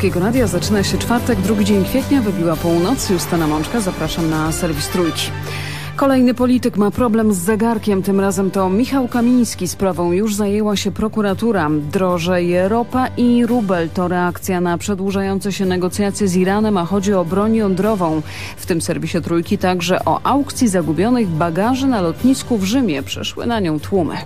Polskiego Radia zaczyna się czwartek, drugi dzień kwietnia, wybiła północ. Justyna Mączka, zapraszam na serwis Trójki. Kolejny polityk ma problem z zegarkiem, tym razem to Michał Kamiński. Sprawą już zajęła się prokuratura. Drożeje ropa i rubel to reakcja na przedłużające się negocjacje z Iranem, a chodzi o broń jądrową. W tym serwisie Trójki także o aukcji zagubionych bagaży na lotnisku w Rzymie. Przeszły na nią tłumy.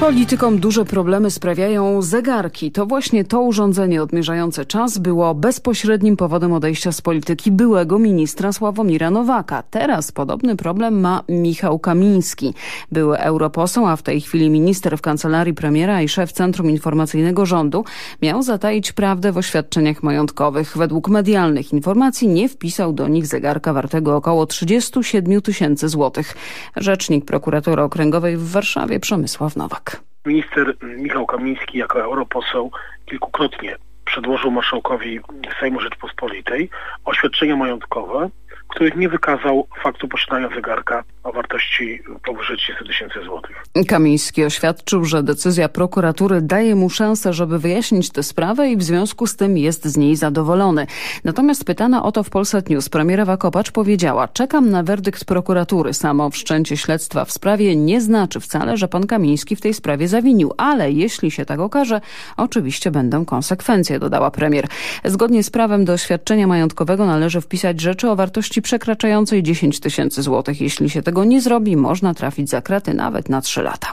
Politykom duże problemy sprawiają zegarki. To właśnie to urządzenie odmierzające czas było bezpośrednim powodem odejścia z polityki byłego ministra Sławomira Nowaka. Teraz podobny problem ma Michał Kamiński. Były europoseł, a w tej chwili minister w kancelarii premiera i szef Centrum Informacyjnego Rządu miał zataić prawdę w oświadczeniach majątkowych. Według medialnych informacji nie wpisał do nich zegarka wartego około 37 tysięcy złotych. Rzecznik prokuratora okręgowej w Warszawie Przemysław Nowak. Minister Michał Kamiński jako europoseł kilkukrotnie przedłożył marszałkowi Sejmu Rzeczpospolitej oświadczenia majątkowe, których nie wykazał faktu posiadania zegarka o wartości powyżej 30 tysięcy złotych. Kamiński oświadczył, że decyzja prokuratury daje mu szansę, żeby wyjaśnić tę sprawę i w związku z tym jest z niej zadowolony. Natomiast pytana o to w Polsat News premierowa Kopacz powiedziała czekam na werdykt prokuratury. Samo wszczęcie śledztwa w sprawie nie znaczy wcale, że pan Kamiński w tej sprawie zawinił, ale jeśli się tak okaże, oczywiście będą konsekwencje, dodała premier. Zgodnie z prawem do oświadczenia majątkowego należy wpisać rzeczy o wartości przekraczającej 10 tysięcy złotych. Jeśli się tego nie zrobi, można trafić za kraty nawet na 3 lata.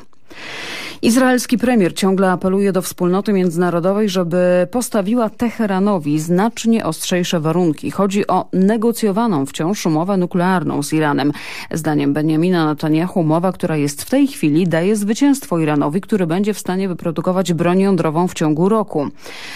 Izraelski premier ciągle apeluje do wspólnoty międzynarodowej, żeby postawiła Teheranowi znacznie ostrzejsze warunki. Chodzi o negocjowaną wciąż umowę nuklearną z Iranem. Zdaniem Benjamina Netanyahu umowa, która jest w tej chwili, daje zwycięstwo Iranowi, który będzie w stanie wyprodukować broń jądrową w ciągu roku.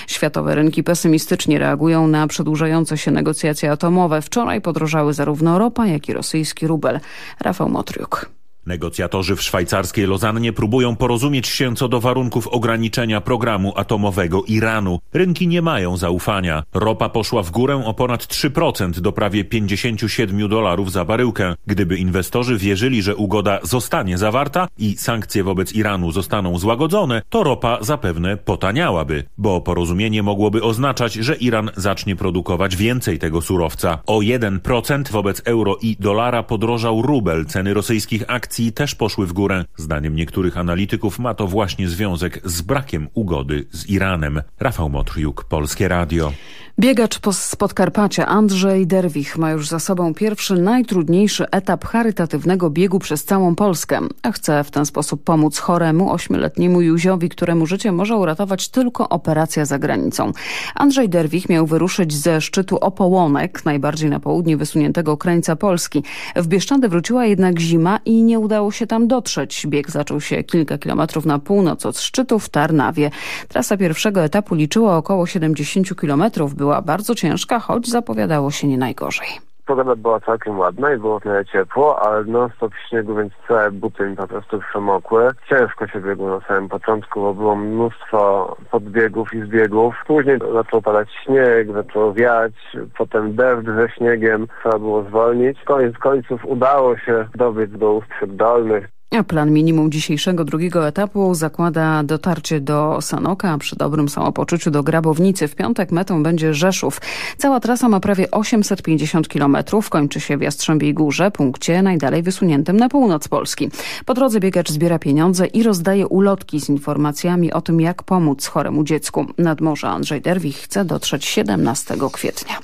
Światowe rynki pesymistycznie reagują na przedłużające się negocjacje atomowe. Wczoraj podrożały zarówno ropa, jak i rosyjski rubel. Rafał Motriuk. Negocjatorzy w szwajcarskiej Lozannie próbują porozumieć się co do warunków ograniczenia programu atomowego Iranu. Rynki nie mają zaufania. Ropa poszła w górę o ponad 3% do prawie 57 dolarów za baryłkę. Gdyby inwestorzy wierzyli, że ugoda zostanie zawarta i sankcje wobec Iranu zostaną złagodzone, to ropa zapewne potaniałaby, bo porozumienie mogłoby oznaczać, że Iran zacznie produkować więcej tego surowca. O 1% wobec euro i dolara podrożał rubel. Ceny rosyjskich akcji akcji też poszły w górę. Zdaniem niektórych analityków ma to właśnie związek z brakiem ugody z Iranem. Rafał Motriuk, Polskie Radio. Biegacz z Podkarpacia Andrzej Derwich ma już za sobą pierwszy najtrudniejszy etap charytatywnego biegu przez całą Polskę. A chce w ten sposób pomóc choremu, ośmioletniemu Józiowi, któremu życie może uratować tylko operacja za granicą. Andrzej Derwich miał wyruszyć ze szczytu Opołonek, najbardziej na południe wysuniętego krańca Polski. W Bieszczady wróciła jednak zima i nie udało się tam dotrzeć. Bieg zaczął się kilka kilometrów na północ od szczytu w Tarnawie. Trasa pierwszego etapu liczyła około 70 kilometrów była bardzo ciężka, choć zapowiadało się nie najgorzej. Pogoda była całkiem ładna i było w miarę ciepło, ale non stop śniegu, więc całe buty mi po prostu przemokły. Ciężko się biegło na samym początku, bo było mnóstwo podbiegów i zbiegów. Później zaczął padać śnieg, zaczął wiać, potem deszcz ze śniegiem, trzeba było zwolnić. Koniec końców udało się dobiec do Ustrzy Dolnych. Plan minimum dzisiejszego drugiego etapu zakłada dotarcie do Sanoka, a przy dobrym samopoczuciu do Grabownicy. W piątek metą będzie Rzeszów. Cała trasa ma prawie 850 km. Kończy się w Jastrzębiej Górze, punkcie najdalej wysuniętym na północ Polski. Po drodze biegacz zbiera pieniądze i rozdaje ulotki z informacjami o tym, jak pomóc choremu dziecku. Nad morze Andrzej Derwich chce dotrzeć 17 kwietnia.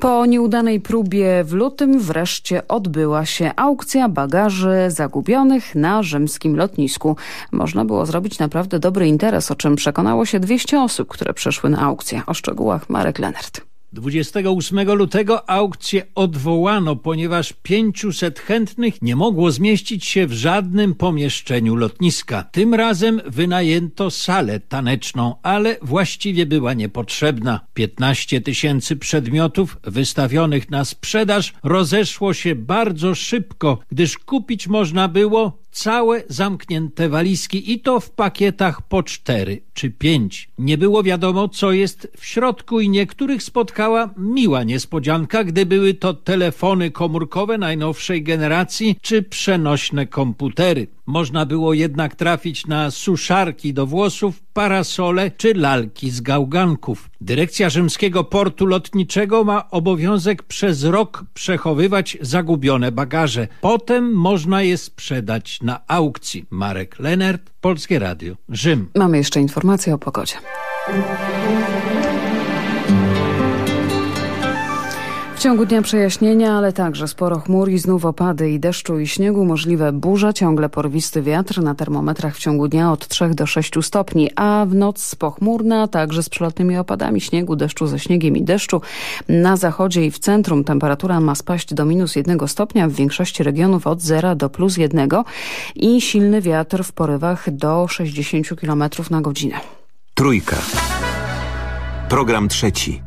Po nieudanej próbie w lutym wreszcie odbyła się aukcja bagaży zagubionych na rzymskim lotnisku. Można było zrobić naprawdę dobry interes, o czym przekonało się 200 osób, które przeszły na aukcję. O szczegółach Marek Lenert. 28 lutego aukcję odwołano, ponieważ 500 chętnych nie mogło zmieścić się w żadnym pomieszczeniu lotniska. Tym razem wynajęto salę taneczną, ale właściwie była niepotrzebna. 15 tysięcy przedmiotów wystawionych na sprzedaż rozeszło się bardzo szybko, gdyż kupić można było całe zamknięte walizki i to w pakietach po cztery czy pięć. Nie było wiadomo, co jest w środku i niektórych spotkała miła niespodzianka, gdy były to telefony komórkowe najnowszej generacji czy przenośne komputery. Można było jednak trafić na suszarki do włosów, parasole czy lalki z gałganków. Dyrekcja Rzymskiego Portu Lotniczego ma obowiązek przez rok przechowywać zagubione bagaże. Potem można je sprzedać na aukcji. Marek Lenert, Polskie Radio, Rzym. Mamy jeszcze informacje o pogodzie. W ciągu dnia przejaśnienia, ale także sporo chmur i znów opady i deszczu i śniegu, możliwe burze, ciągle porwisty wiatr na termometrach w ciągu dnia od 3 do 6 stopni, a w noc pochmurna, także z przelotnymi opadami śniegu, deszczu ze śniegiem i deszczu. Na zachodzie i w centrum temperatura ma spaść do minus 1 stopnia, w większości regionów od 0 do plus 1 i silny wiatr w porywach do 60 km na godzinę. Trójka. Program trzeci.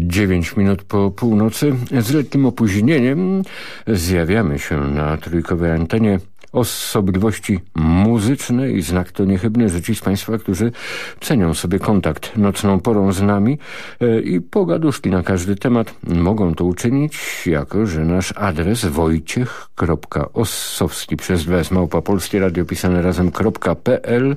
9 minut po północy. Z lekkim opóźnieniem zjawiamy się na trójkowej antenie osobliwości muzyczne i znak to niechybny, że ci z Państwa, którzy cenią sobie kontakt nocną porą z nami e, i pogaduszki na każdy temat, mogą to uczynić, jako że nasz adres wojciech.ossowski przez dwa małpa polskie radio pisane razem.pl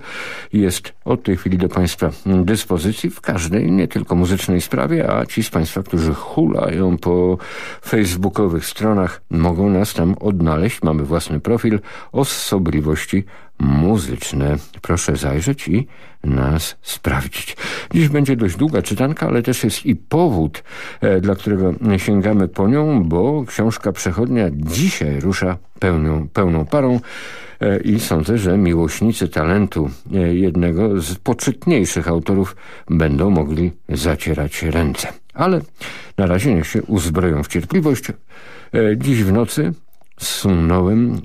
jest od tej chwili do Państwa dyspozycji w każdej, nie tylko muzycznej sprawie, a ci z Państwa, którzy hulają po facebookowych stronach, mogą nas tam odnaleźć. Mamy własny profil osobliwości muzyczne. Proszę zajrzeć i nas sprawdzić. Dziś będzie dość długa czytanka, ale też jest i powód, e, dla którego sięgamy po nią, bo książka przechodnia dzisiaj rusza pełną, pełną parą e, i sądzę, że miłośnicy talentu e, jednego z poczytniejszych autorów będą mogli zacierać ręce. Ale na razie niech się uzbroją w cierpliwość. Dziś w nocy sunąłem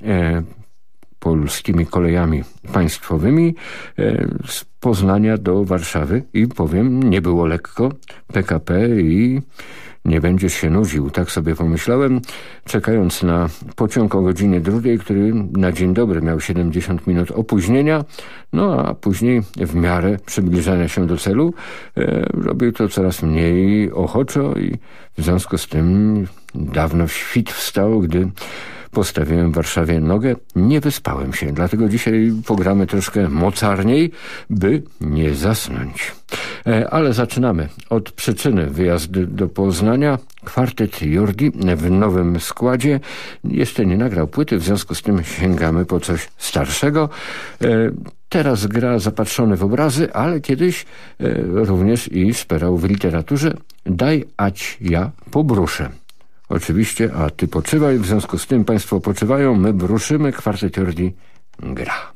polskimi kolejami państwowymi e, z Poznania do Warszawy i powiem, nie było lekko. PKP i nie będziesz się nudził, tak sobie pomyślałem, czekając na pociąg o godzinie drugiej, który na dzień dobry miał 70 minut opóźnienia, no a później w miarę przybliżania się do celu e, robił to coraz mniej ochoczo i w związku z tym dawno świt wstał, gdy postawiłem w Warszawie nogę. Nie wyspałem się, dlatego dzisiaj pogramy troszkę mocarniej, by nie zasnąć. E, ale zaczynamy od przyczyny wyjazdu do Poznania. Kwartet Jordi w nowym składzie. Jeszcze nie nagrał płyty, w związku z tym sięgamy po coś starszego. E, teraz gra zapatrzony w obrazy, ale kiedyś e, również i szperał w literaturze. Daj ać ja pobruszę. Oczywiście, a ty poczywaj, w związku z tym państwo poczywają, my bruszymy, kwartet gra.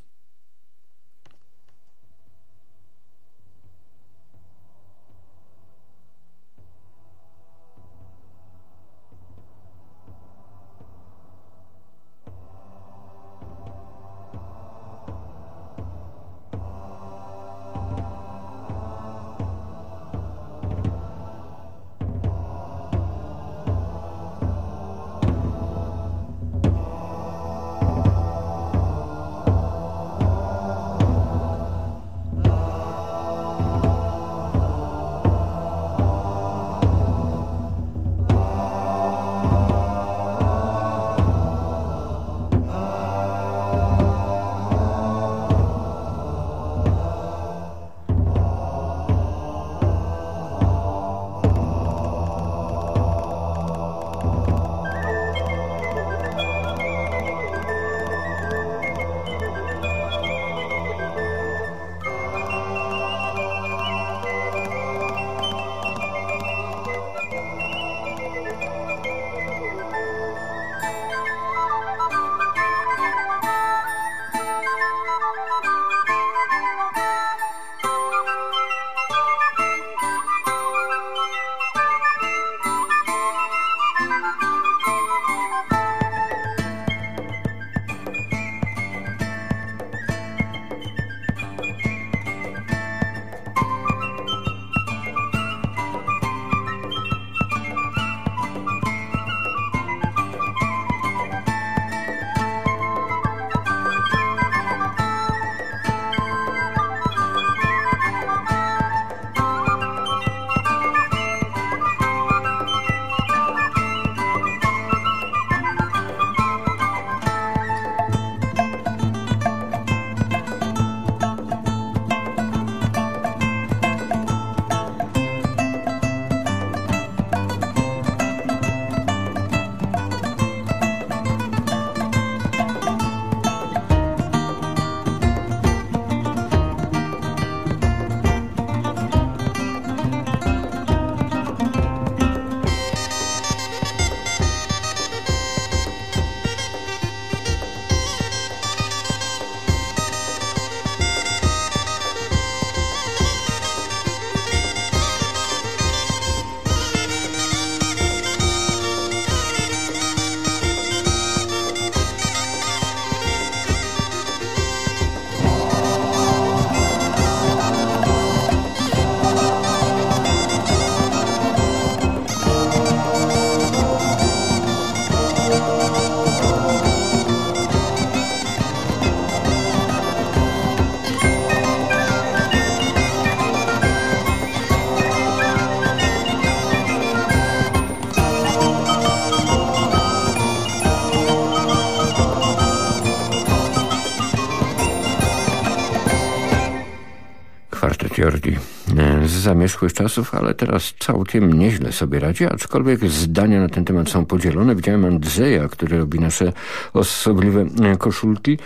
Zamierzchłych czasów, ale teraz całkiem nieźle sobie radzi, aczkolwiek zdania na ten temat są podzielone. Widziałem Andrzeja, który robi nasze osobliwe e, koszulki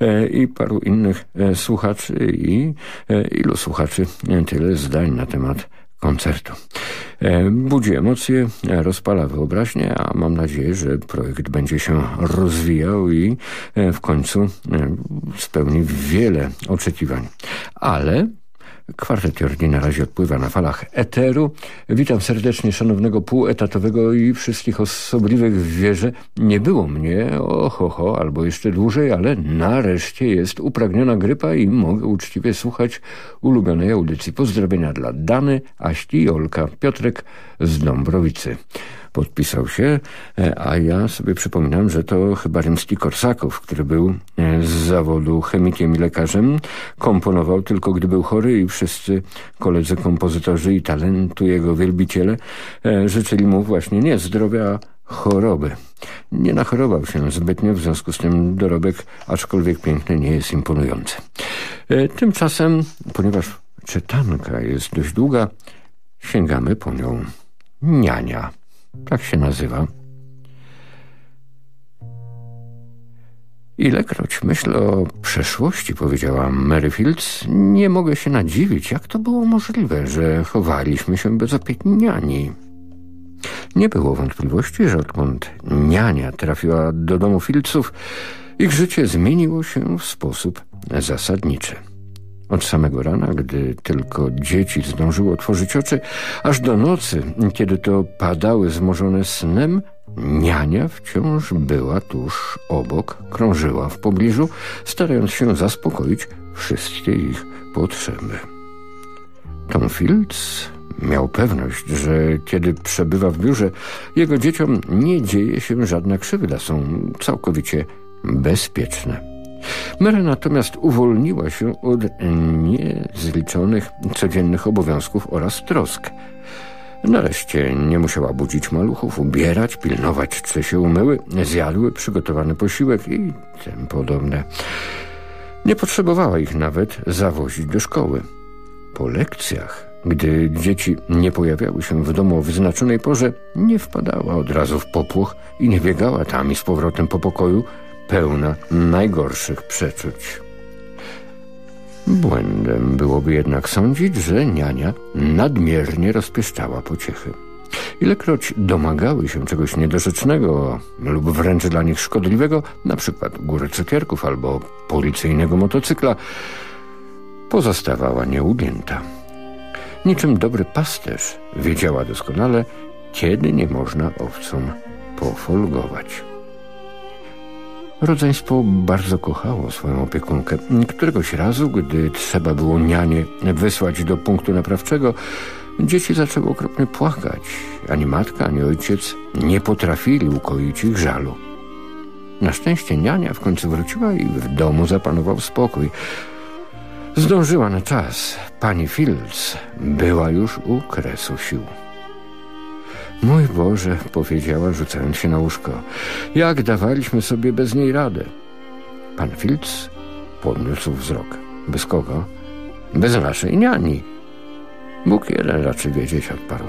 e, i paru innych słuchaczy i ilu słuchaczy tyle zdań na temat koncertu. Budzi emocje, rozpala wyobraźnię, a mam nadzieję, że projekt będzie się rozwijał i w końcu spełni wiele oczekiwań. Ale Kwartet Jordi na razie odpływa na falach eteru. Witam serdecznie szanownego półetatowego i wszystkich osobliwych w wierze. Nie było mnie, oho, albo jeszcze dłużej, ale nareszcie jest upragniona grypa i mogę uczciwie słuchać ulubionej audycji. Pozdrowienia dla Dany, Aści i Olka, Piotrek z Dąbrowicy podpisał się, e, a ja sobie przypominam, że to chyba Rimski-Korsakow, który był e, z zawodu chemikiem i lekarzem, komponował tylko gdy był chory i wszyscy koledzy kompozytorzy i talentu jego wielbiciele e, życzyli mu właśnie nie zdrowia, choroby. Nie nachorował się zbytnio, w związku z tym dorobek, aczkolwiek piękny, nie jest imponujący. Tymczasem, ponieważ czytanka jest dość długa, sięgamy po nią. Niania. Tak się nazywa. Ilekroć myślę o przeszłości, powiedziała Mary Fields, nie mogę się nadziwić, jak to było możliwe, że chowaliśmy się bez opieki niani. Nie było wątpliwości, że odkąd niania trafiła do domu Filców, ich życie zmieniło się w sposób zasadniczy. Od samego rana, gdy tylko dzieci zdążyły otworzyć oczy, aż do nocy, kiedy to padały zmożone snem, niania wciąż była tuż obok, krążyła w pobliżu, starając się zaspokoić wszystkie ich potrzeby. Tom Fields miał pewność, że kiedy przebywa w biurze, jego dzieciom nie dzieje się żadna krzywda, są całkowicie bezpieczne. Mary natomiast uwolniła się od niezliczonych codziennych obowiązków oraz trosk. Nareszcie nie musiała budzić maluchów, ubierać, pilnować, czy się umyły, zjadły przygotowany posiłek i tym podobne. Nie potrzebowała ich nawet zawozić do szkoły. Po lekcjach, gdy dzieci nie pojawiały się w domu o wyznaczonej porze, nie wpadała od razu w popłoch i nie biegała tam i z powrotem po pokoju, pełna najgorszych przeczuć. Błędem byłoby jednak sądzić, że niania nadmiernie rozpieszczała pociechy. Ilekroć domagały się czegoś niedorzecznego lub wręcz dla nich szkodliwego, na przykład górę cukierków albo policyjnego motocykla, pozostawała nieudjęta. Niczym dobry pasterz wiedziała doskonale, kiedy nie można owcom pofolgować. Rodzeństwo bardzo kochało swoją opiekunkę. Któregoś razu, gdy trzeba było nianie wysłać do punktu naprawczego, dzieci zaczęły okropnie płakać. Ani matka, ani ojciec nie potrafili ukoić ich żalu. Na szczęście niania w końcu wróciła i w domu zapanował spokój. Zdążyła na czas. Pani Fields była już u kresu sił. Mój Boże, powiedziała, rzucając się na łóżko, jak dawaliśmy sobie bez niej radę. Pan Fields podniósł wzrok. Bez kogo? Bez naszej niani. Bóg jeden raczy wiedzieć, odparł.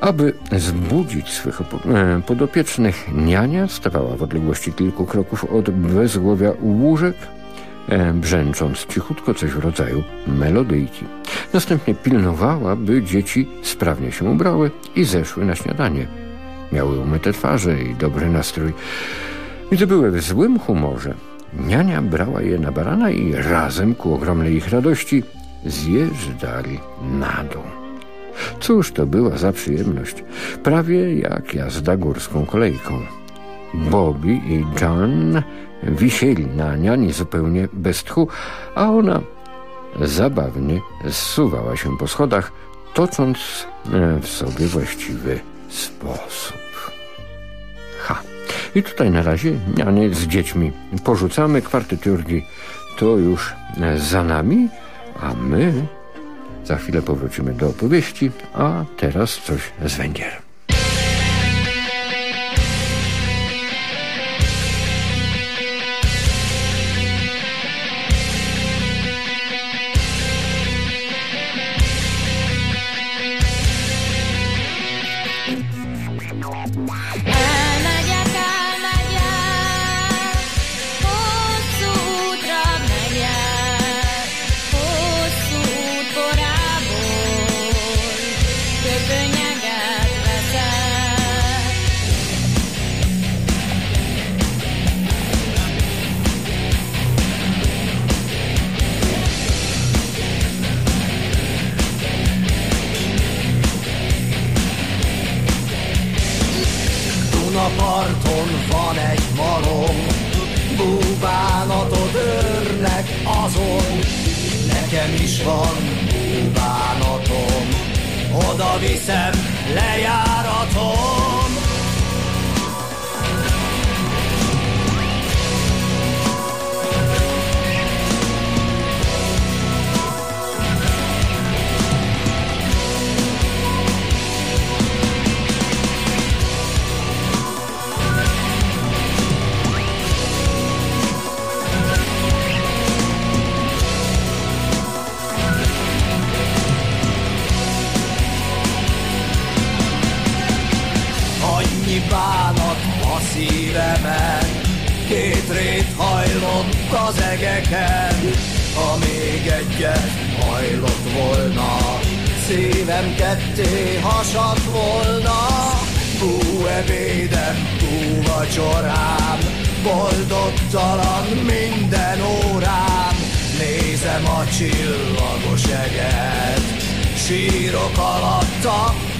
Aby zbudzić swych e, podopiecznych, niania stawała w odległości kilku kroków od bezgłowia łóżek, brzęcząc cichutko coś w rodzaju melodyjki. Następnie pilnowała, by dzieci sprawnie się ubrały i zeszły na śniadanie. Miały umyte twarze i dobry nastrój. Gdy były w złym humorze, niania brała je na barana i razem, ku ogromnej ich radości, zjeżdżali na dół. Cóż to była za przyjemność, prawie jak jazda górską kolejką. Bobby i John wisieli na niani zupełnie bez tchu, a ona zabawnie zsuwała się po schodach, tocząc e, w sobie właściwy sposób. Ha! I tutaj na razie nianie z dziećmi porzucamy. Kwarty Tiurgi to już e, za nami, a my za chwilę powrócimy do opowieści, a teraz coś z Węgier.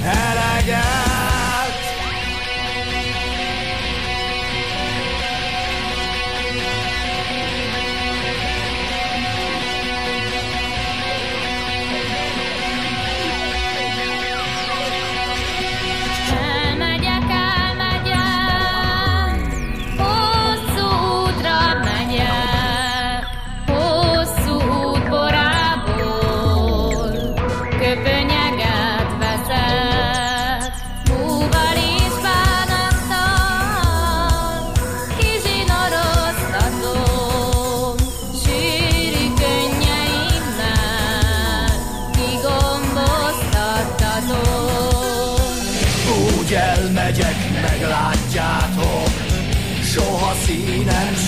And I got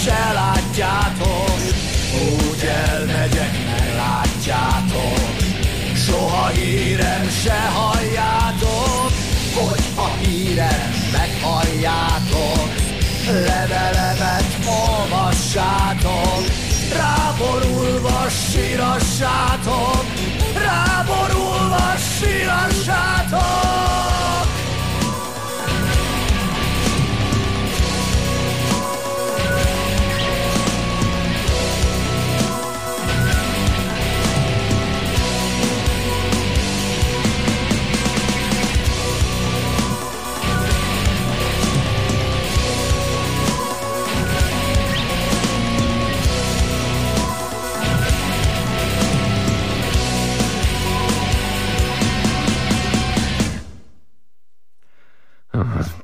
se látjátok, úgy elmegyek, ne látjátok, soha hírem se halljátok, hogy a hírem meghalljátok, levelemet olvassátok, ráborulva sírassátok.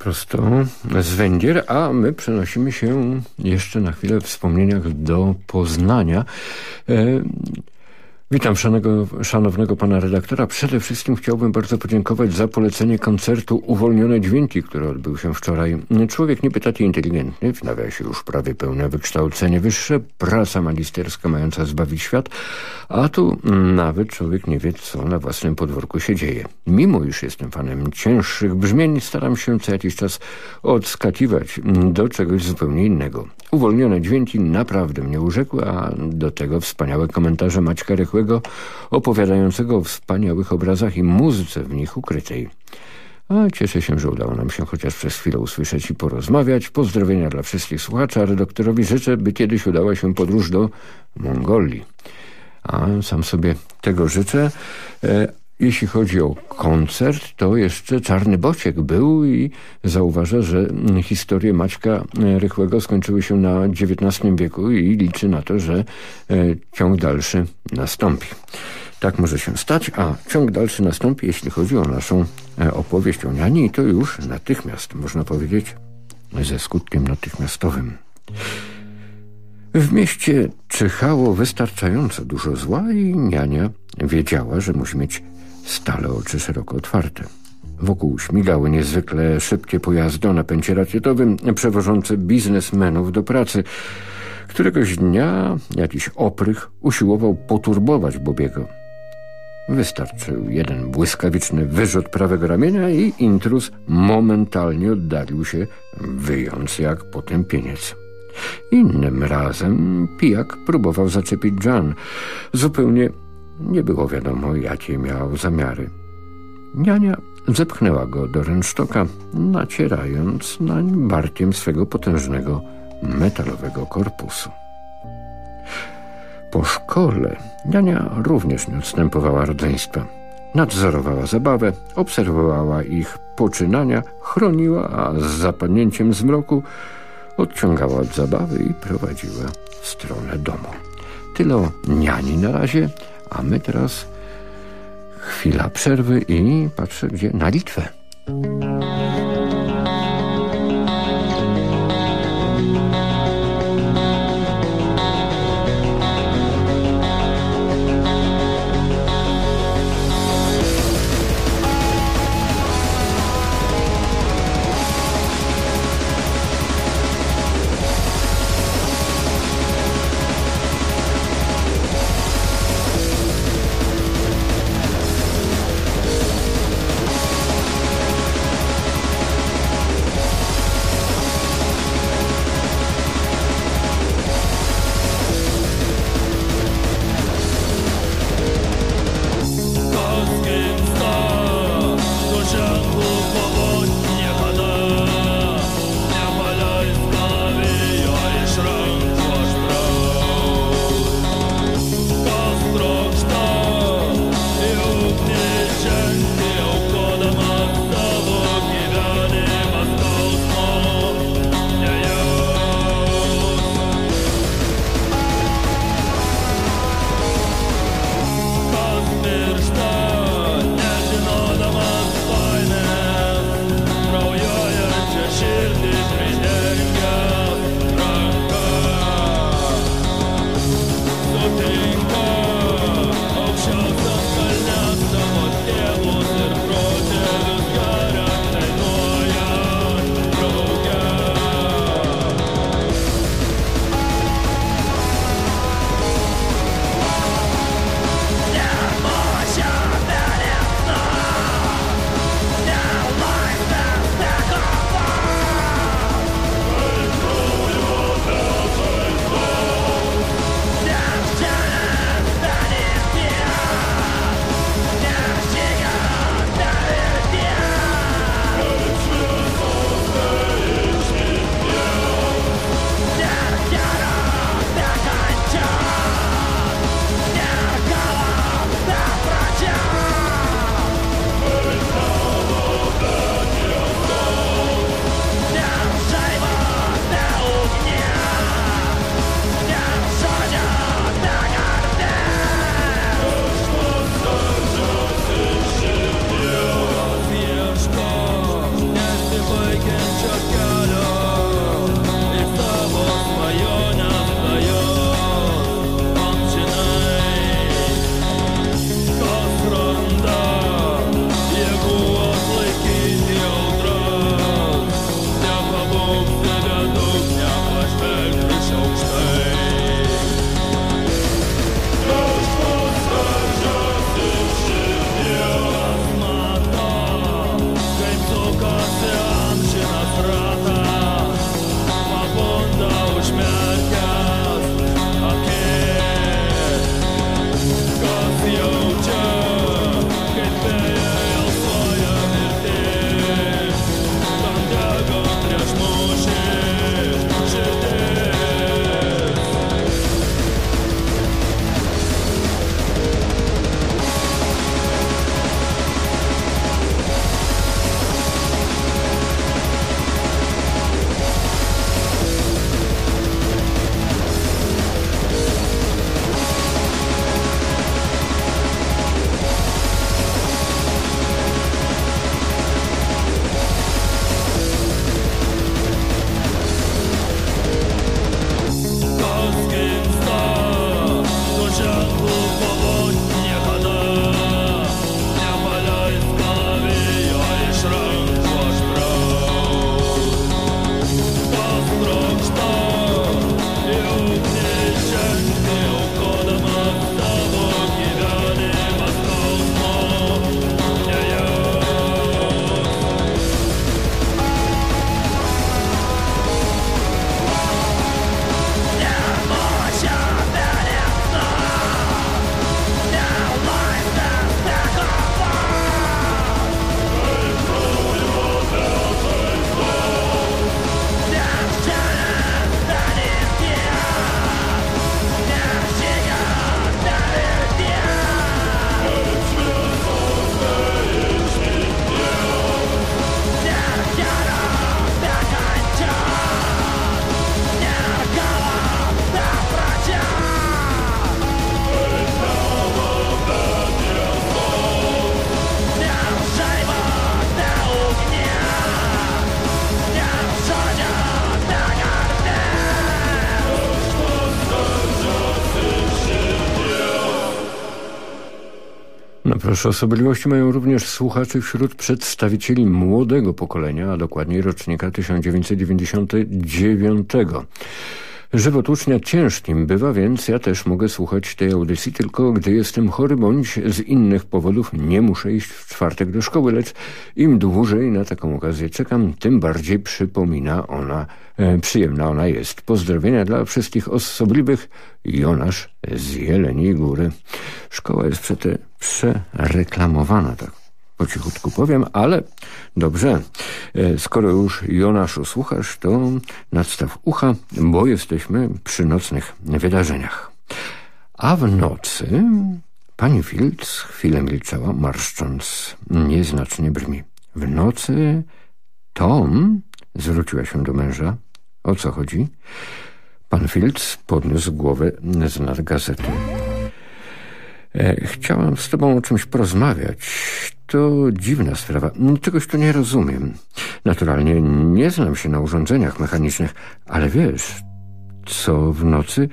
Prosto z Węgier, a my przenosimy się jeszcze na chwilę w wspomnieniach do Poznania. Witam szanownego, szanownego pana redaktora. Przede wszystkim chciałbym bardzo podziękować za polecenie koncertu Uwolnione Dźwięki, który odbył się wczoraj. Człowiek niby taki inteligentny, w nawiasie już prawie pełne wykształcenie wyższe, praca magisterska mająca zbawić świat, a tu nawet człowiek nie wie, co na własnym podwórku się dzieje. Mimo iż jestem fanem cięższych brzmień, staram się co jakiś czas odskakiwać do czegoś zupełnie innego. Uwolnione dźwięki naprawdę mnie urzekły, a do tego wspaniałe komentarze Maćka Opowiadającego o wspaniałych obrazach i muzyce w nich ukrytej. A cieszę się, że udało nam się chociaż przez chwilę usłyszeć i porozmawiać. Pozdrowienia dla wszystkich słuchaczy, a redaktorowi życzę, by kiedyś udała się podróż do Mongolii. A sam sobie tego życzę. E, jeśli chodzi o koncert, to jeszcze Czarny Bociek był i zauważa, że historie Maćka Rychłego skończyły się na XIX wieku i liczy na to, że e, ciąg dalszy nastąpi. Tak może się stać, a ciąg dalszy nastąpi, jeśli chodzi o naszą e, opowieść o Niani i to już natychmiast, można powiedzieć, ze skutkiem natychmiastowym. W mieście czyhało wystarczająco dużo zła i Niania wiedziała, że musi mieć stale oczy szeroko otwarte. Wokół śmigały niezwykle szybkie pojazdy o napędzie rakietowym przewożące biznesmenów do pracy. Któregoś dnia jakiś oprych usiłował poturbować Bobiego. Wystarczył jeden błyskawiczny wyrzut prawego ramienia i intruz momentalnie oddalił się, wyjąc jak potępieniec. Innym razem pijak próbował zaczepić Jan. Zupełnie nie było wiadomo, jakie miał zamiary. Niania zepchnęła go do ręcztoka, nacierając nań barkiem swego potężnego metalowego korpusu. Po szkole Niania również nie odstępowała rodzeństwa. Nadzorowała zabawę, obserwowała ich poczynania, chroniła, a z zapadnięciem zmroku odciągała od zabawy i prowadziła w stronę domu. Tyle o niani na razie, a my teraz chwila przerwy i patrzę gdzie? Na Litwę. Proszę, osobliwości mają również słuchaczy wśród przedstawicieli młodego pokolenia, a dokładniej rocznika 1999. Żywotłucznia ciężkim bywa, więc ja też mogę słuchać tej audycji tylko gdy jestem chory bądź z innych powodów nie muszę iść w czwartek do szkoły, lecz im dłużej na taką okazję czekam, tym bardziej przypomina ona, e, przyjemna ona jest. Pozdrowienia dla wszystkich osobliwych Jonasz z Jeleniej Góry. Szkoła jest przete przereklamowana, tak po cichutku powiem, ale dobrze, e, skoro już Jonaszu słuchasz, to nadstaw ucha, bo jesteśmy przy nocnych wydarzeniach. A w nocy pani Filc chwilę milczała, marszcząc nieznacznie brzmi. W nocy Tom zwróciła się do męża. O co chodzi? Pan Filc podniósł głowę z nad gazety. E, chciałam z tobą o czymś porozmawiać. To dziwna sprawa. Czegoś tu nie rozumiem. Naturalnie nie znam się na urządzeniach mechanicznych, ale wiesz, co w nocy...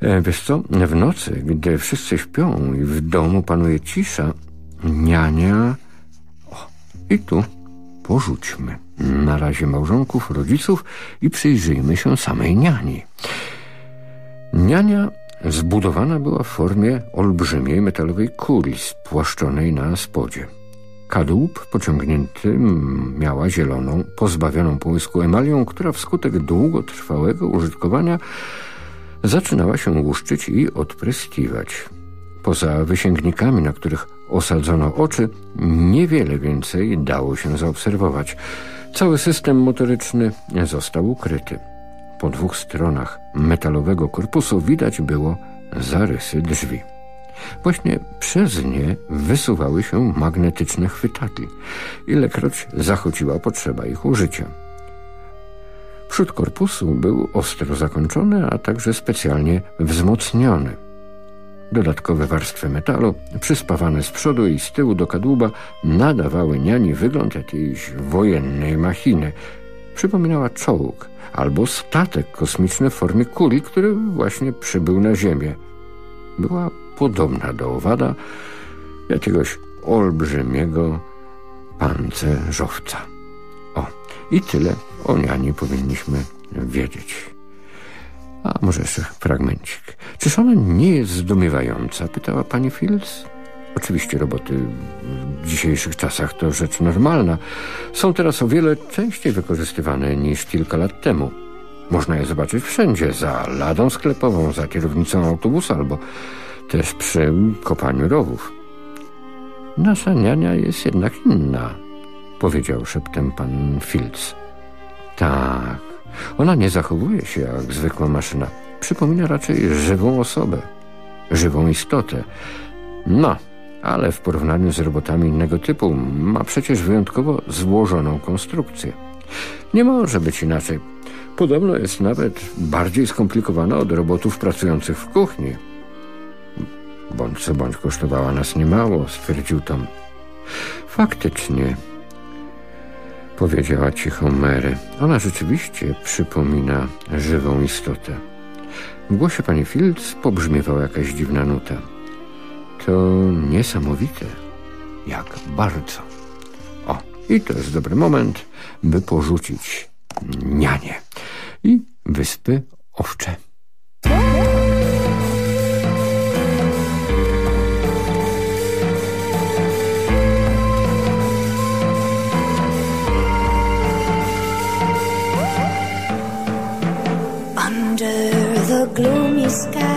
E, wiesz co, w nocy, gdy wszyscy śpią i w domu panuje cisza, niania... O, i tu porzućmy na razie małżonków, rodziców i przyjrzyjmy się samej niani. Niania Zbudowana była w formie olbrzymiej metalowej kuli spłaszczonej na spodzie. Kadłub pociągnięty miała zieloną, pozbawioną połysku emalią, która wskutek długotrwałego użytkowania zaczynała się łuszczyć i odpryskiwać. Poza wysięgnikami, na których osadzono oczy, niewiele więcej dało się zaobserwować. Cały system motoryczny został ukryty. Po dwóch stronach metalowego korpusu widać było zarysy drzwi. Właśnie przez nie wysuwały się magnetyczne chwytaki, ilekroć zachodziła potrzeba ich użycia. Przód korpusu był ostro zakończony, a także specjalnie wzmocniony. Dodatkowe warstwy metalu, przyspawane z przodu i z tyłu do kadłuba, nadawały niani wygląd jakiejś wojennej machiny. Przypominała czołg, albo statek kosmiczny w formie kuli, który właśnie przybył na Ziemię. Była podobna do owada jakiegoś olbrzymiego pancerzowca. O, i tyle o niani powinniśmy wiedzieć. A może jeszcze fragmencik. Czyż ona nie jest zdumiewająca? Pytała pani Fields. Oczywiście roboty w dzisiejszych czasach to rzecz normalna. Są teraz o wiele częściej wykorzystywane niż kilka lat temu. Można je zobaczyć wszędzie, za ladą sklepową, za kierownicą autobusu albo też przy kopaniu rowów. Nasza niania jest jednak inna, powiedział szeptem pan Fields. Tak, ona nie zachowuje się jak zwykła maszyna. Przypomina raczej żywą osobę, żywą istotę. No, ale w porównaniu z robotami innego typu ma przecież wyjątkowo złożoną konstrukcję. Nie może być inaczej. Podobno jest nawet bardziej skomplikowana od robotów pracujących w kuchni. Bądź co bądź kosztowała nas niemało, stwierdził Tom. Faktycznie, powiedziała cicho Mary. Ona rzeczywiście przypomina żywą istotę. W głosie pani Fields pobrzmiewała jakaś dziwna nuta. To niesamowite, jak bardzo. O, i to jest dobry moment, by porzucić nianie i wyspy owcze. Under the gloomy sky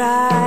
try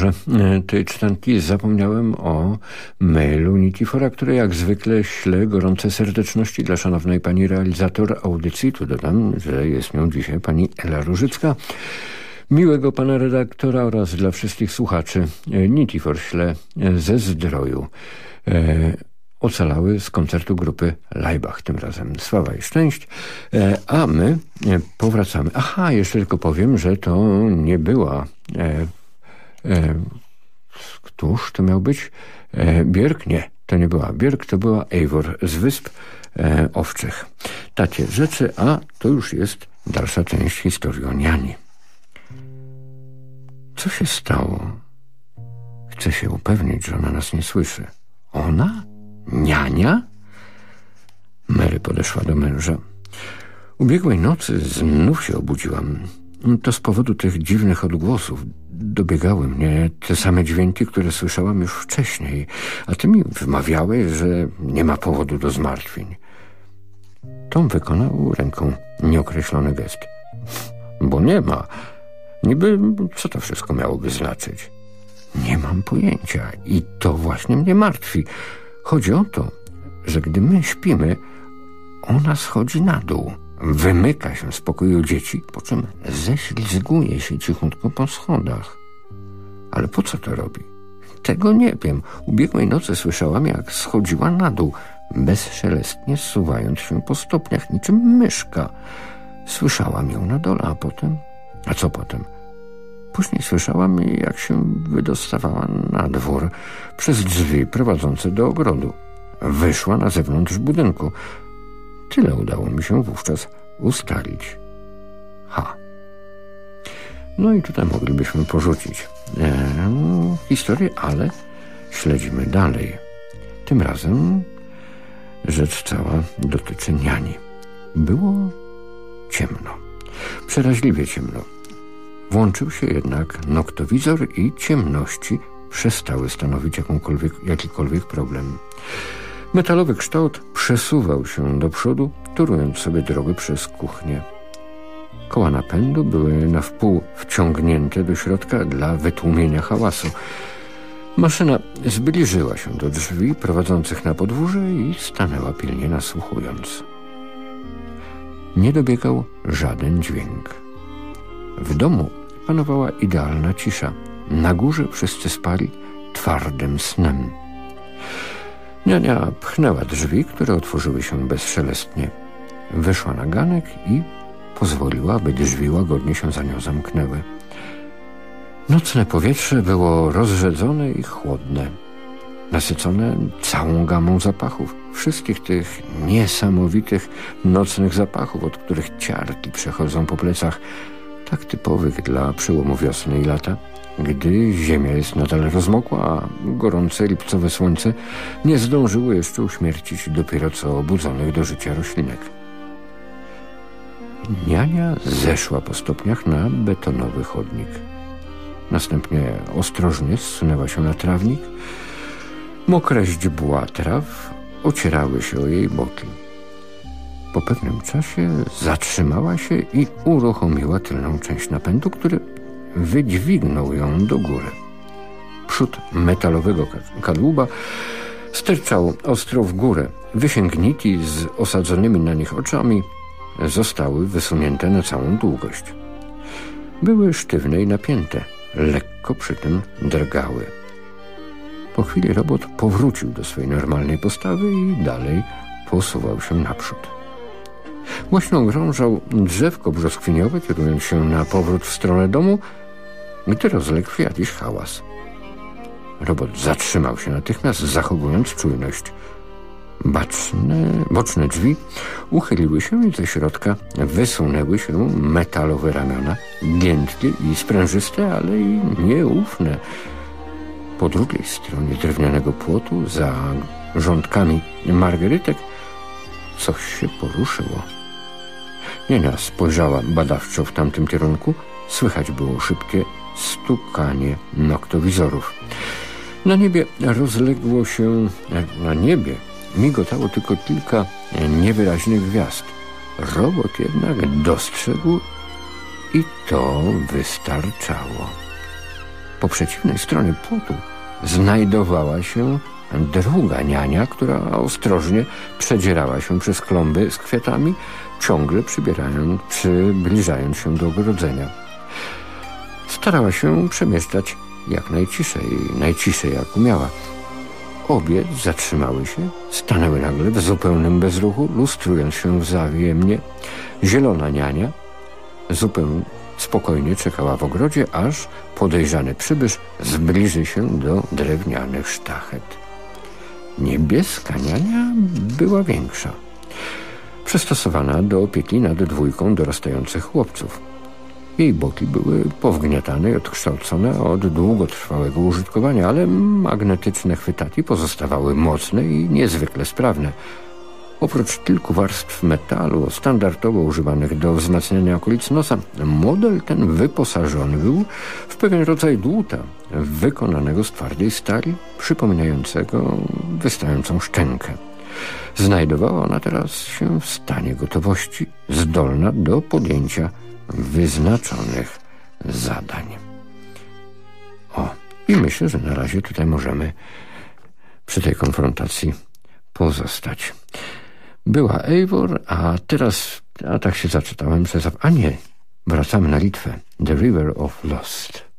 ferworze e, tej czytanki zapomniałem o mailu Nitifora, który jak zwykle śle gorące serdeczności dla szanownej pani realizator audycji. Tu dodam, że jest nią dzisiaj pani Ela Różycka. Miłego pana redaktora oraz dla wszystkich słuchaczy e, Nitifor śle e, ze zdroju. ocalały z koncertu grupy Leibach, tym razem Sława i Szczęść, a my powracamy. Aha, jeszcze tylko powiem, że to nie była E, któż to miał być? E, Bierk? Nie, to nie była Bierk, to była Eivor z Wysp e, Owczych. Takie rzeczy, a to już jest dalsza część historii o niani. Co się stało? Chcę się upewnić, że ona nas nie słyszy. Ona? Niania? Mary podeszła do męża. Ubiegłej nocy znów się obudziłam. To z powodu tych dziwnych odgłosów. Dobiegały mnie te same dźwięki, które słyszałam już wcześniej, a ty mi wymawiałeś, że nie ma powodu do zmartwień. Tom wykonał ręką nieokreślony gest. Bo nie ma. Niby co to wszystko miałoby znaczyć? Nie mam pojęcia i to właśnie mnie martwi. Chodzi o to, że gdy my śpimy, ona schodzi na dół. Wymyka się z pokoju dzieci, po czym ześlizguje się cichutko po schodach. Ale po co to robi? Tego nie wiem. Ubiegłej nocy słyszałam, jak schodziła na dół, bezszelestnie zsuwając się po stopniach, niczym myszka. Słyszałam ją na dole, a potem... A co potem? Później słyszałam, jak się wydostawała na dwór przez drzwi prowadzące do ogrodu. Wyszła na zewnątrz budynku. Tyle udało mi się wówczas ustalić. Ha. No i tutaj moglibyśmy porzucić e, historię, ale śledzimy dalej. Tym razem rzecz cała dotyczy niani. Było ciemno. Przeraźliwie ciemno. Włączył się jednak noktowizor i ciemności przestały stanowić jakikolwiek problem. Metalowy kształt przesuwał się do przodu, torując sobie drogę przez kuchnię. Koła napędu były na wpół wciągnięte do środka dla wytłumienia hałasu. Maszyna zbliżyła się do drzwi prowadzących na podwórze i stanęła pilnie nasłuchując. Nie dobiegał żaden dźwięk. W domu panowała idealna cisza. Na górze wszyscy spali twardym snem. Niania pchnęła drzwi, które otworzyły się bezszelestnie. Wyszła na ganek i pozwoliła, by drzwi łagodnie się za nią zamknęły. Nocne powietrze było rozrzedzone i chłodne, nasycone całą gamą zapachów, wszystkich tych niesamowitych nocnych zapachów, od których ciarki przechodzą po plecach, tak typowych dla przełomu wiosny i lata, gdy ziemia jest nadal rozmokła, a gorące lipcowe słońce nie zdążyło jeszcze uśmiercić dopiero co obudzonych do życia roślinek. Niania zeszła po stopniach na betonowy chodnik. Następnie ostrożnie zsunęła się na trawnik. Mokre źdźbła traw ocierały się o jej boki. Po pewnym czasie zatrzymała się i uruchomiła tylną część napędu, który wydźwignął ją do góry. Przód metalowego kadłuba sterczał ostro w górę. Wysięgniti z osadzonymi na nich oczami zostały wysunięte na całą długość. Były sztywne i napięte, lekko przy tym drgały. Po chwili robot powrócił do swojej normalnej postawy i dalej posuwał się naprzód. Głośno grążał drzewko brzoskwiniowe, kierując się na powrót w stronę domu, gdy rozległ się jakiś hałas. Robot zatrzymał się natychmiast, zachowując czujność. Baczne, boczne drzwi uchyliły się i ze środka wysunęły się metalowe ramiona, giętkie i sprężyste, ale i nieufne. Po drugiej stronie drewnianego płotu, za rządkami margerytek, coś się poruszyło. Nienia spojrzała badawczo w tamtym kierunku. Słychać było szybkie stukanie noktowizorów. Na niebie rozległo się... Na niebie migotało tylko kilka niewyraźnych gwiazd. Robot jednak dostrzegł i to wystarczało. Po przeciwnej stronie płotu znajdowała się druga niania, która ostrożnie przedzierała się przez klomby z kwiatami, ciągle przybierając, przybliżając się do ogrodzenia. Starała się przemieszczać jak najciszej, najciszej jak umiała. Obie zatrzymały się, stanęły nagle w zupełnym bezruchu, lustrując się wzajemnie. Zielona niania zupełnie spokojnie czekała w ogrodzie, aż podejrzany przybysz zbliży się do drewnianych sztachet. Niebieska niania była większa, przystosowana do opieki nad dwójką dorastających chłopców. Jej boki były powgniatane i odkształcone od długotrwałego użytkowania, ale magnetyczne chwytaki pozostawały mocne i niezwykle sprawne. Oprócz kilku warstw metalu standardowo używanych do wzmacniania okolic nosa, model ten wyposażony był w pewien rodzaj dłuta wykonanego z twardej stali, przypominającego wystającą szczękę. Znajdowała ona teraz się w stanie gotowości, zdolna do podjęcia wyznaczonych zadań. O, i myślę, że na razie tutaj możemy przy tej konfrontacji pozostać. Była Eivor, a teraz, a tak się zaczytałem, że... A nie, wracamy na Litwę. The River of Lost.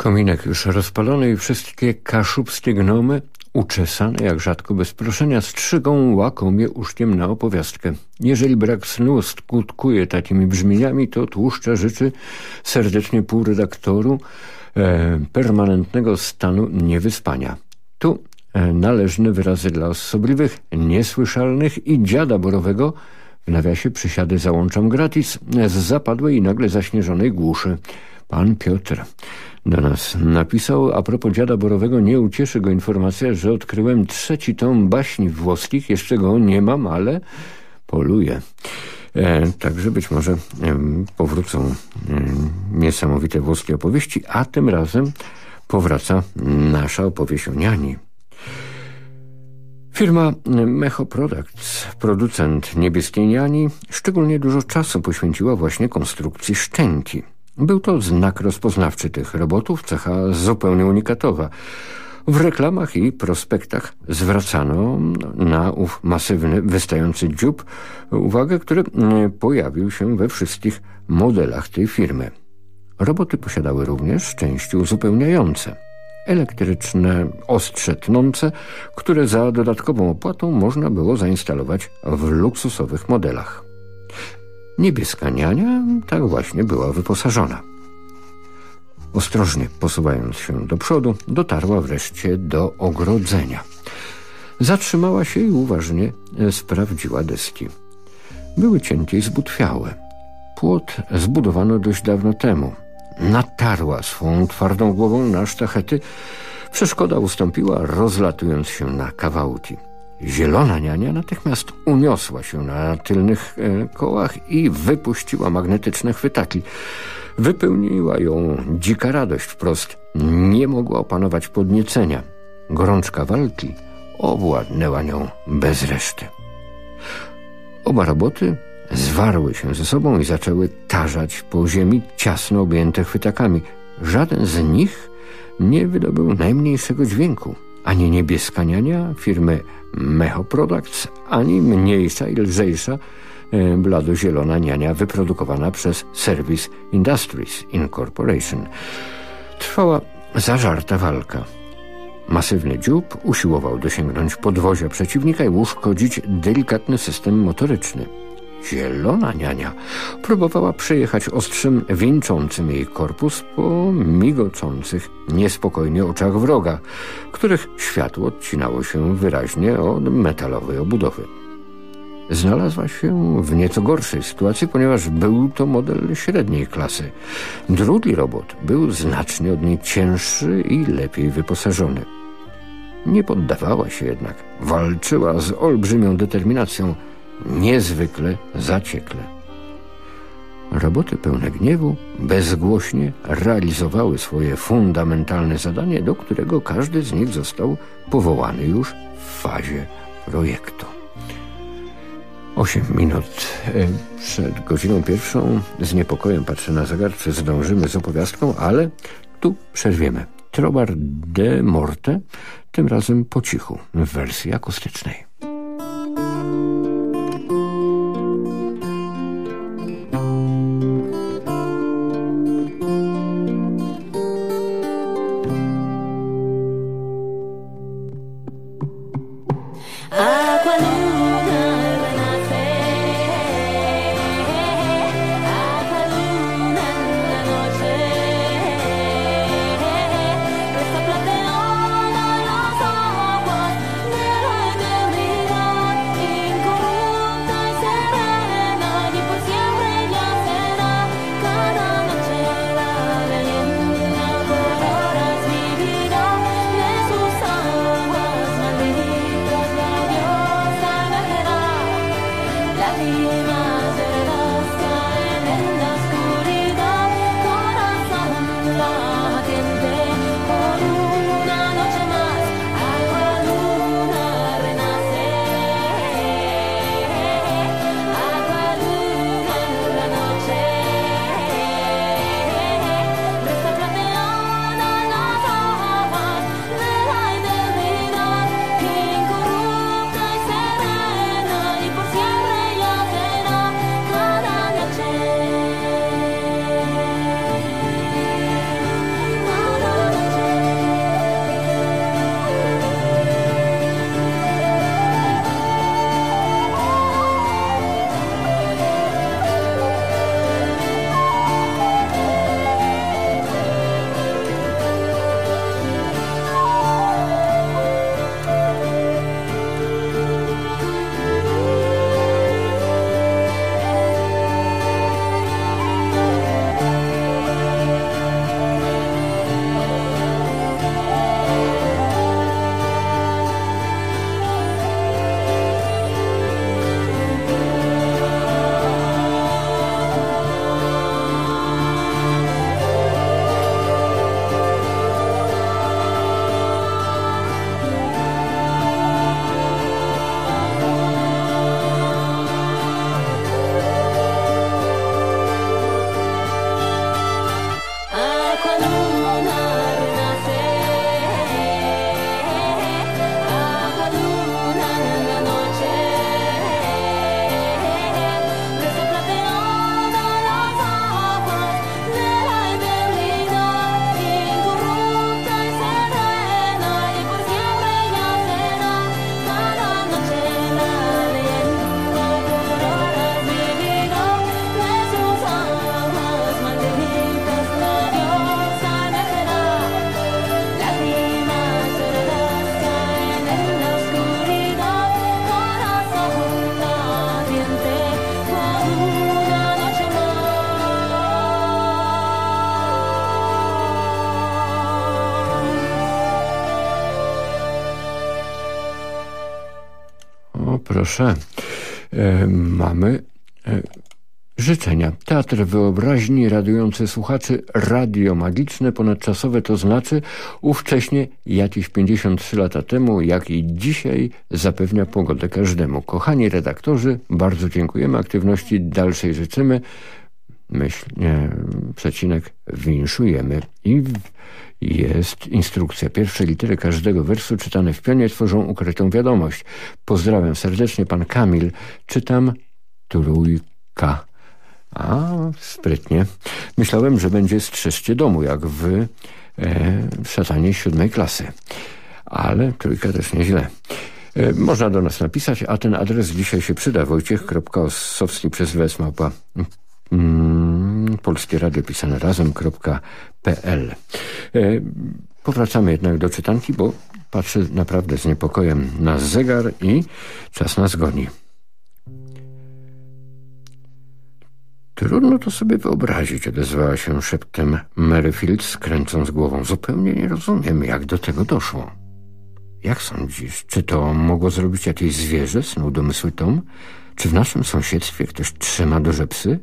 Kominek już rozpalony i wszystkie kaszubskie gnomy, uczesane jak rzadko bez proszenia, strzygą łakomie uszkiem na opowiastkę. Jeżeli brak snu skutkuje takimi brzmieniami, to tłuszcza życzy serdecznie półredaktoru e, permanentnego stanu niewyspania. Tu e, należne wyrazy dla osobliwych, niesłyszalnych i dziada borowego, w nawiasie przysiady załączam gratis, z zapadłej i nagle zaśnieżonej głuszy. Pan Piotr do nas napisał. A propos dziada Borowego, nie ucieszy go informacja, że odkryłem trzeci tom baśni włoskich. Jeszcze go nie mam, ale poluję. E, także być może e, powrócą e, niesamowite włoskie opowieści, a tym razem powraca nasza opowieść o niani. Firma Mecho Products, producent niebieskiej niani, szczególnie dużo czasu poświęciła właśnie konstrukcji szczęki. Był to znak rozpoznawczy tych robotów, cecha zupełnie unikatowa. W reklamach i prospektach zwracano na ów masywny, wystający dziób uwagę, który mm, pojawił się we wszystkich modelach tej firmy. Roboty posiadały również części uzupełniające. Elektryczne ostrze tnące, które za dodatkową opłatą można było zainstalować w luksusowych modelach. Niebieska niania tak właśnie była wyposażona. Ostrożnie posuwając się do przodu, dotarła wreszcie do ogrodzenia. Zatrzymała się i uważnie sprawdziła deski. Były cienkie i zbutwiałe. Płot zbudowano dość dawno temu. Natarła swą twardą głową na sztachety. Przeszkoda ustąpiła, rozlatując się na kawałki. Zielona niania natychmiast uniosła się na tylnych e, kołach i wypuściła magnetyczne chwytaki. Wypełniła ją dzika radość wprost. Nie mogła opanować podniecenia. Gorączka walki owładnęła nią bez reszty. Oba roboty zwarły się ze sobą i zaczęły tarzać po ziemi ciasno objęte chwytakami. Żaden z nich nie wydobył najmniejszego dźwięku. Ani niebieska niania firmy Mecho Products, ani mniejsza i lżejsza e, blado-zielona niania wyprodukowana przez Service Industries Incorporation. Trwała zażarta walka. Masywny dziób usiłował dosięgnąć podwozia przeciwnika i uszkodzić delikatny system motoryczny. Zielona niania próbowała przejechać ostrzem wieńczącym jej korpus po migocących niespokojnie oczach wroga, których światło odcinało się wyraźnie od metalowej obudowy. Znalazła się w nieco gorszej sytuacji, ponieważ był to model średniej klasy. Drugi robot był znacznie od niej cięższy i lepiej wyposażony. Nie poddawała się jednak. Walczyła z olbrzymią determinacją, niezwykle zaciekle. Roboty pełne gniewu bezgłośnie realizowały swoje fundamentalne zadanie, do którego każdy z nich został powołany już w fazie projektu. Osiem minut e, przed godziną pierwszą z niepokojem patrzę na zegar, czy zdążymy z opowiastką, ale tu przerwiemy. Trobar de Morte, tym razem po cichu, w wersji akustycznej. Proszę, e, mamy e, życzenia. Teatr wyobraźni radujący słuchaczy, radio magiczne, ponadczasowe, to znaczy ówcześnie jakieś 53 lata temu, jak i dzisiaj zapewnia pogodę każdemu. Kochani redaktorzy, bardzo dziękujemy, aktywności dalszej życzymy. Myśl, przecinek, winszujemy i jest instrukcja. Pierwsze litery każdego wersu czytane w pionie tworzą ukrytą wiadomość. Pozdrawiam serdecznie, pan Kamil. Czytam trójka. A, sprytnie. Myślałem, że będzie strzeżcie domu, jak w e, szatanie siódmej klasy. Ale trójka też nieźle. E, można do nas napisać, a ten adres dzisiaj się przyda. Wojciech.ossowski przez wesmałpa mm, Polskie Radio pisane razem.pl e, Powracamy jednak do czytanki, bo patrzę naprawdę z niepokojem na zegar i czas nas goni. Trudno to sobie wyobrazić, odezwała się szeptem Merrifield, skręcąc głową. Zupełnie nie rozumiem, jak do tego doszło. Jak sądzisz, czy to mogło zrobić jakieś zwierzę, snuł domysły Tom? Czy w naszym sąsiedztwie ktoś trzyma duże psy?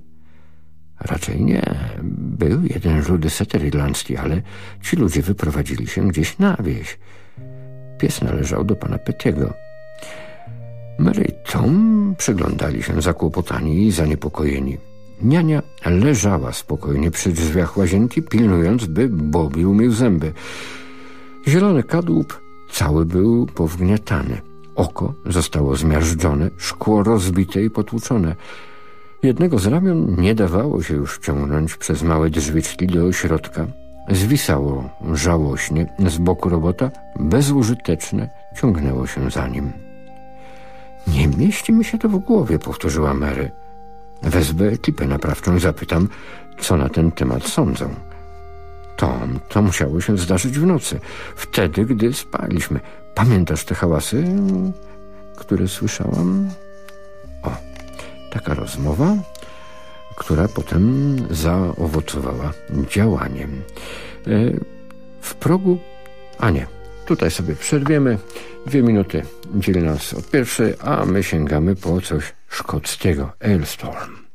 Raczej nie. Był jeden rudy setter irlandzki, ale ci ludzie wyprowadzili się gdzieś na wieś. Pies należał do pana Petiego. Mary i Tom przyglądali się zakłopotani i zaniepokojeni. Niania leżała spokojnie przy drzwiach łazienki, pilnując, by Bobby umył zęby. Zielony kadłub cały był powgniatany. Oko zostało zmiażdżone, szkło rozbite i potłuczone. Jednego z ramion nie dawało się już ciągnąć przez małe drzwiczki do środka. Zwisało żałośnie z boku robota, bezużyteczne, ciągnęło się za nim. Nie mieści mi się to w głowie, powtórzyła Mary. Wezmę ekipę naprawczą i zapytam, co na ten temat sądzą. Tom, to musiało się zdarzyć w nocy, wtedy, gdy spaliśmy. Pamiętasz te hałasy, które słyszałam? Taka rozmowa, która potem zaowocowała działaniem. E, w progu, a nie, tutaj sobie przerwiemy. Dwie minuty dzieli nas od pierwszej, a my sięgamy po coś szkockiego. Ailstorm.